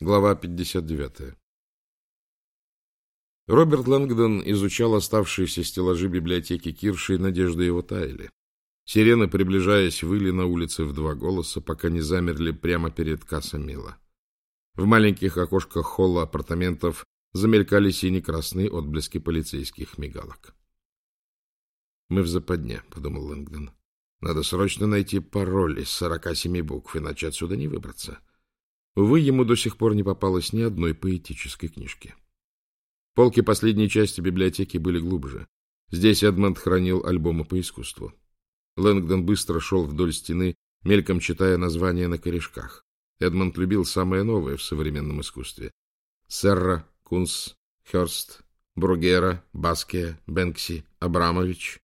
Глава 59. Роберт Лэнгдон изучал оставшиеся стеллажи библиотеки Кирши, и надежды его таяли. Сирены, приближаясь, выли на улице в два голоса, пока не замерли прямо перед кассой Мила. В маленьких окошках холла апартаментов замелькали сине-красные отблески полицейских мигалок. «Мы в западне», — подумал Лэнгдон. «Надо срочно найти пароль из сорока семи букв, иначе отсюда не выбраться». Увы, ему до сих пор не попалось ни одной поэтической книжки. Полки последней части библиотеки были глубже. Здесь Эдмонд хранил альбомы по искусству. Лэнгдон быстро шел вдоль стены, мельком читая названия на корешках. Эдмонд любил самое новое в современном искусстве. Серра, Кунс, Хёрст, Бругера, Баския, Бенкси, Абрамович.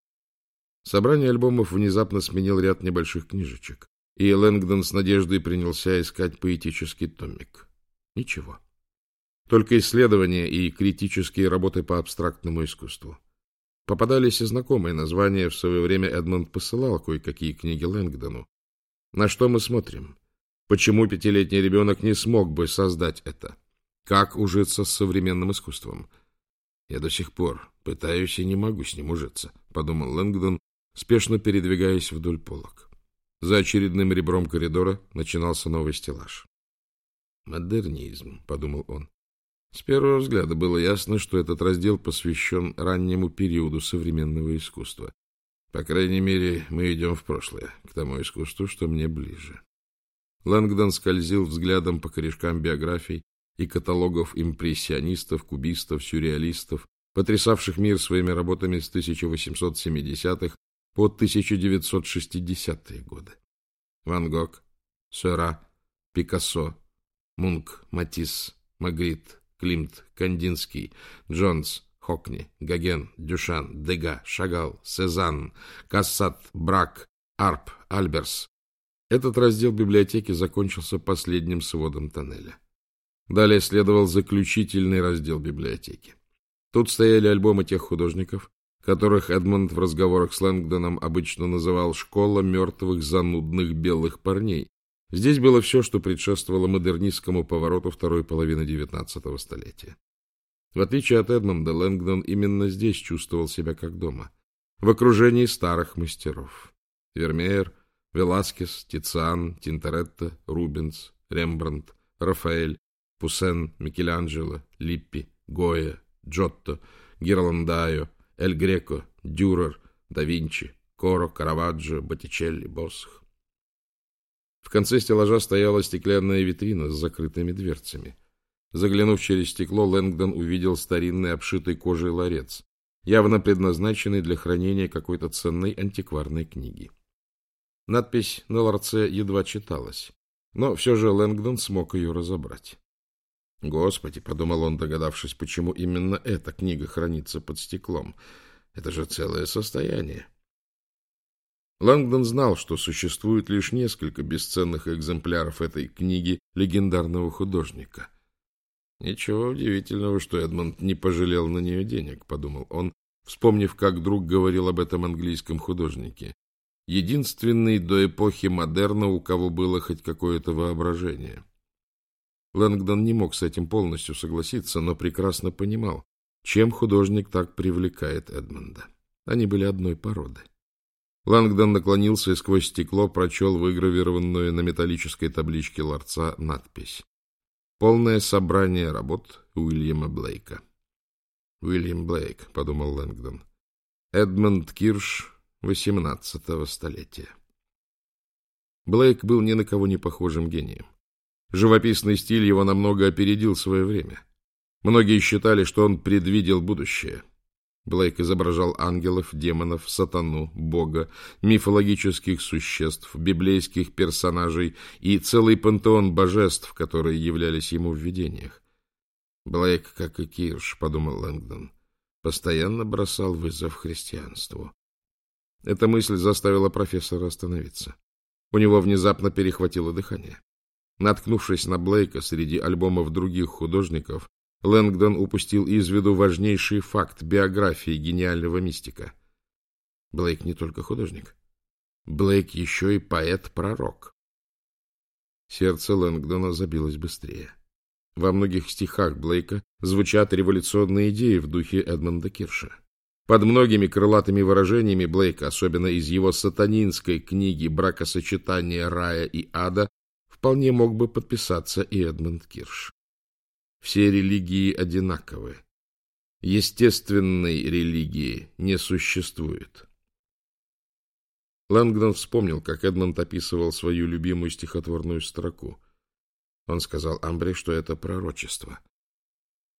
Собрание альбомов внезапно сменил ряд небольших книжечек и Лэнгдон с надеждой принялся искать поэтический томик. Ничего. Только исследования и критические работы по абстрактному искусству. Попадались и знакомые названия. В свое время Эдмонд посылал кое-какие книги Лэнгдону. На что мы смотрим? Почему пятилетний ребенок не смог бы создать это? Как ужиться с современным искусством? Я до сих пор пытаюсь и не могу с ним ужиться, подумал Лэнгдон, спешно передвигаясь вдоль полок. За очередным ребром коридора начинался новый стеллаж. «Модернизм», — подумал он. С первого взгляда было ясно, что этот раздел посвящен раннему периоду современного искусства. По крайней мере, мы идем в прошлое, к тому искусству, что мне ближе. Лэнгдон скользил взглядом по корешкам биографий и каталогов импрессионистов, кубистов, сюрреалистов, потрясавших мир своими работами с 1870-х по 1960-е годы. Ван Гог, Сера, Пикассо, Мунк, Матисс, Магрит, Климт, Кандинский, Джонс, Хокни, Гоген, Дюшан, Дега, Шагал, Сезанн, Кассат, Брак, Арп, Альберс. Этот раздел библиотеки закончился последним сводом тоннеля. Далее следовал заключительный раздел библиотеки. Тут стояли альбомы тех художников, которых Эдмонд в разговорах с Лэнгдоном обычно называл «школа мертвых занудных белых парней». Здесь было все, что предшествовало модернистскому повороту второй половины XIX столетия. В отличие от Эдмонда, Лэнгдон именно здесь чувствовал себя как дома, в окружении старых мастеров. Вермеер, Веласкес, Тициан, Тинторетто, Рубенс, Рембрандт, Рафаэль, Пуссен, Микеланджело, Липпи, Гоя, Джотто, Герландайо, Эль Греко, Дюрер, да Винчи, Коро, Караваджо, Боттичелли, Босх. В конце стеллажа стояла стеклянная витрина с закрытыми дверцами. Заглянув через стекло, Лэнгдон увидел старинный обшитый кожей ларец, явно предназначенный для хранения какой-то ценной антикварной книги. Надпись на ларце едва читалась, но все же Лэнгдон смог ее разобрать. Господи, подумал он, догадавшись, почему именно эта книга хранится под стеклом. Это же целое состояние. Лэнгдон знал, что существует лишь несколько бесценных экземпляров этой книги легендарного художника. Ничего удивительного, что Эдмонд не пожалел на нее денег, подумал он, вспомнив, как друг говорил об этом английском художнике. Единственный до эпохи модерна, у кого было хоть какое-то воображение. Лэнгдон не мог с этим полностью согласиться, но прекрасно понимал, чем художник так привлекает Эдмонда. Они были одной породы. Лэнгдон наклонился и сквозь стекло прочел выгравированную на металлической табличке ларца надпись. «Полное собрание работ Уильяма Блейка». «Уильям Блейк», — подумал Лэнгдон. «Эдмонд Кирш XVIII столетия». Блейк был ни на кого не похожим гением. Живописный стиль его намного опередил свое время. Многие считали, что он предвидел будущее. Блейк изображал ангелов, демонов, сатану, бога, мифологических существ, библейских персонажей и целый пантеон божеств, которые являлись ему в видениях. Блейк, как и Кирш, подумал Лэнгдон, постоянно бросал вызов христианству. Эта мысль заставила профессора остановиться. У него внезапно перехватило дыхание. Наткнувшись на Блейка среди альбомов других художников, Лэнгдон упустил из виду важнейший факт биографии гениального мистика. Блейк не только художник. Блейк еще и поэт-пророк. Сердце Лэнгдона забилось быстрее. Во многих стихах Блейка звучат революционные идеи в духе Эдмонда Кирша. Под многими крылатыми выражениями Блейка, особенно из его сатанинской книги «Бракосочетание рая и ада», вполне мог бы подписаться и Эдмонд Кирш. Все религии одинаковы. Естественной религии не существует. Лэнгдон вспомнил, как Эдмонд описывал свою любимую стихотворную строку. Он сказал Амбре, что это пророчество.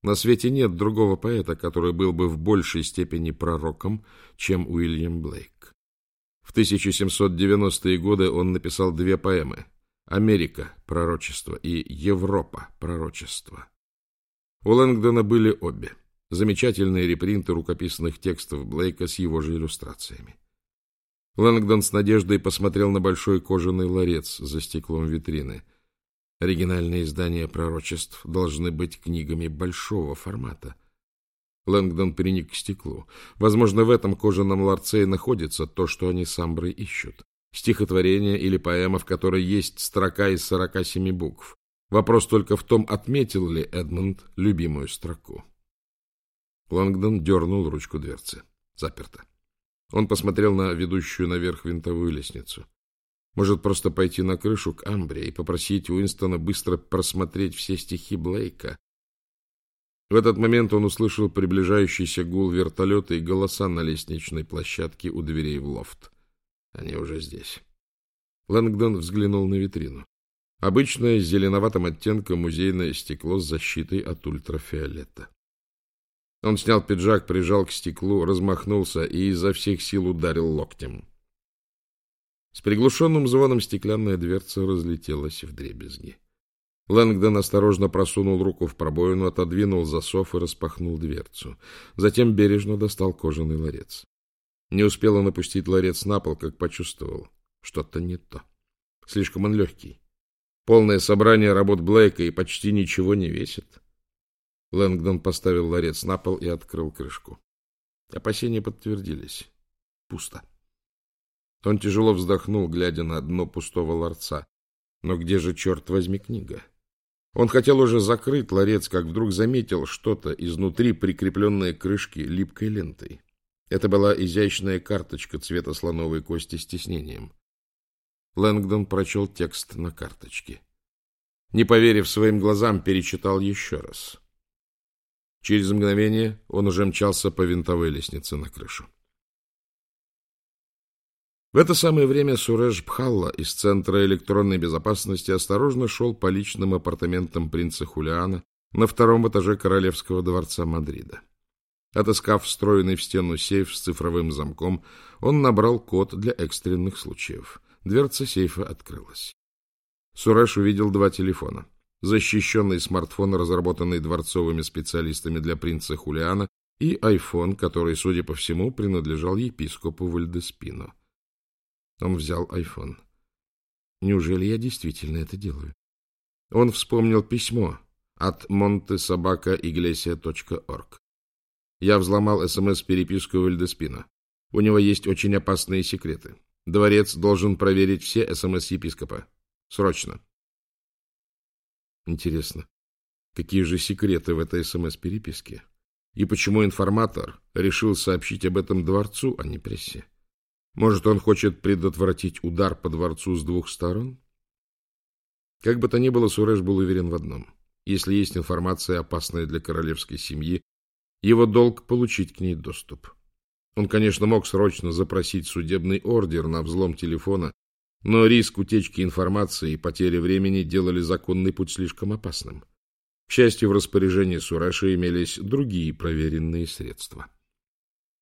На свете нет другого поэта, который был бы в большей степени пророком, чем Уильям Блейк. В 1790-е годы он написал две поэмы «Америка. Пророчество» и «Европа. Пророчество». У Лэнгдона были обе. Замечательные репринты рукописных текстов Блейка с его же иллюстрациями. Лэнгдон с надеждой посмотрел на большой кожаный ларец за стеклом витрины. Оригинальные издания пророчеств должны быть книгами большого формата. Лэнгдон приник к стеклу. Возможно, в этом кожаном ларце и находится то, что они с Амброй ищут. Стихотворение или поэма, в которой есть строка из сорока семи букв. Вопрос только в том, отметил ли Эдмунд любимую строку. Лэнгдон дернул ручку дверцы. Заперто. Он посмотрел на ведущую наверх винтовую лестницу. Может, просто пойти на крышу к Амбре и попросить Уинстона быстро просмотреть все стихи Блейка. В этот момент он услышал приближающийся гул вертолета и голоса на лестничной площадке у дверей в лофт. Они уже здесь. Лэнгдон взглянул на витрину. Обычное с зеленоватым оттенком музейное стекло с защитой от ультрафиолета. Он снял пиджак, прижал к стеклу, размахнулся и изо всех сил ударил локтем. С приглушенным звоном стеклянная дверца разлетелась в дребезги. Лэнгдон осторожно просунул руку в пробоину, отодвинул засов и распахнул дверцу. Затем бережно достал кожаный ларец. Не успел он опустить ларец на пол, как почувствовал. Что-то не то. Слишком он легкий. Полное собрание работ Блейка и почти ничего не весит. Лэнгдон поставил ларец на пол и открыл крышку. Опасения подтвердились. Пусто. Он тяжело вздохнул, глядя на дно пустого ларца. Но где же, черт возьми, книга? Он хотел уже закрыть ларец, как вдруг заметил что-то изнутри, прикрепленное к крышке липкой лентой. Это была изящная карточка цвета слоновой кости с тиснением. Лэнгдон прочел текст на карточке. Не поверив своим глазам, перечитал еще раз. Через мгновение он уже мчался по винтовой лестнице на крышу. В это самое время Суреш Бхалла из Центра электронной безопасности осторожно шел по личным апартаментам принца Хулиана на втором этаже Королевского дворца Мадрида. Отыскав встроенный в стену сейф с цифровым замком, он набрал код для экстренных случаев. Дверца сейфа открылась. Суреш увидел два телефона защищенный смартфон, разработанный дворцовыми специалистами для принца Хулиана, и айфон, который, судя по всему, принадлежал епископу Вальдеспино. Он взял айфон. Неужели я действительно это делаю? Он вспомнил письмо от montesobacaiglesias.org. Я взломал СМС-переписку Вальдеспино. У него есть очень опасные секреты. Дворец должен проверить все СМС епископа. Срочно. Интересно, какие же секреты в этой СМС-переписке? И почему информатор решил сообщить об этом дворцу, а не прессе? Может, он хочет предотвратить удар по дворцу с двух сторон? Как бы то ни было, Суреш был уверен в одном. Если есть информация, опасная для королевской семьи, его долг получить к ней доступ. Он, конечно, мог срочно запросить судебный ордер на взлом телефона но риск утечки информации и потери времени делали законный путь слишком опасным. К счастью, в распоряжении Сураши имелись другие проверенные средства.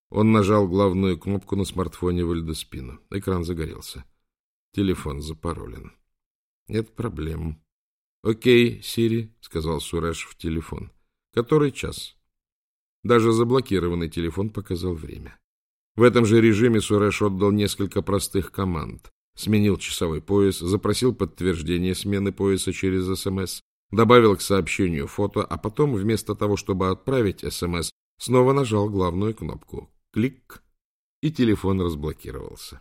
Он нажал главную кнопку на смартфоне Вальдеспина. Экран загорелся. Телефон запаролен. Нет проблем. Окей, Сири, сказал Суреш в телефон. Который час? Даже заблокированный телефон показал время. В этом же режиме Суреш отдал несколько простых команд сменил часовой пояс, запросил подтверждение смены пояса через СМС, добавил к сообщению фото, а потом, вместо того, чтобы отправить СМС, снова нажал главную кнопку. Клик, и телефон разблокировался.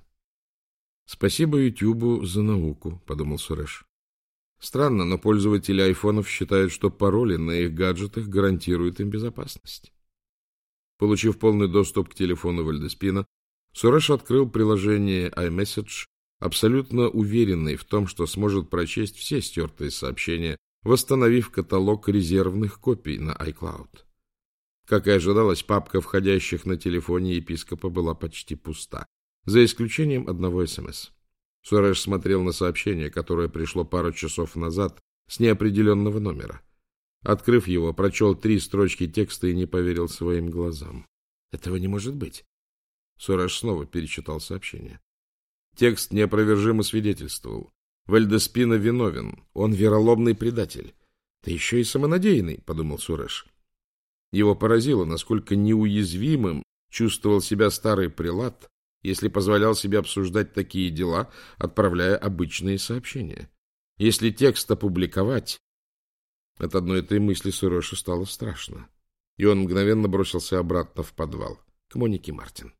«Спасибо Ютубу за науку», — подумал Суреш. Странно, но пользователи айфонов считают, что пароли на их гаджетах гарантируют им безопасность. Получив полный доступ к телефону Вальдеспина, Суреш открыл приложение iMessage, абсолютно уверенный в том, что сможет прочесть все стертые сообщения, восстановив каталог резервных копий на iCloud. Как и ожидалось, папка входящих на телефоне епископа была почти пуста, за исключением одного СМС. Суреш смотрел на сообщение, которое пришло пару часов назад с неопределенного номера. Открыв его, прочел три строчки текста и не поверил своим глазам. Этого не может быть. Суреш снова перечитал сообщение. Текст неопровержимо свидетельствовал. Вальдеспина виновен. Он вероломный предатель. Да еще и самонадеянный, — подумал Суреш. Его поразило, насколько неуязвимым чувствовал себя старый прилад, если позволял себе обсуждать такие дела, отправляя обычные сообщения. Если текст опубликовать, от одной этой мысли Суроши стало страшно, и он мгновенно бросился обратно в подвал к Монике Мартин.